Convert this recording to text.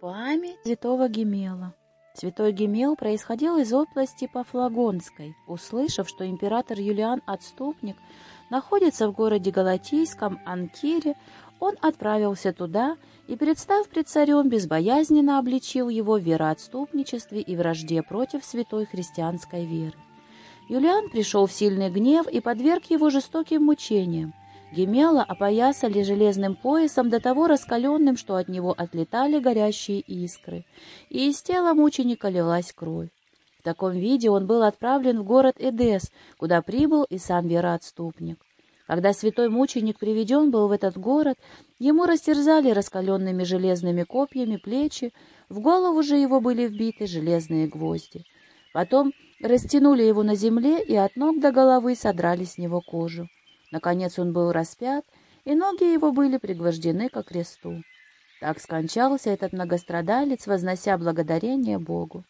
Память святого Гемела. Святой Гемел происходил из области Пафлагонской. Услышав, что император Юлиан Отступник находится в городе Галатийском Анкире, он отправился туда и, представ пред царем, безбоязненно обличил его в вероотступничестве и вражде против святой христианской веры. Юлиан пришел в сильный гнев и подверг его жестоким мучениям. Гемела опоясали железным поясом до того раскаленным, что от него отлетали горящие искры, и из тела мученика лилась кровь. В таком виде он был отправлен в город Эдес, куда прибыл и сам вероотступник. Когда святой мученик приведен был в этот город, ему растерзали раскаленными железными копьями плечи, в голову же его были вбиты железные гвозди. Потом растянули его на земле и от ног до головы содрали с него кожу. Наконец он был распят, и ноги его были пригвождены ко кресту. Так скончался этот многострадалец, вознося благодарение Богу.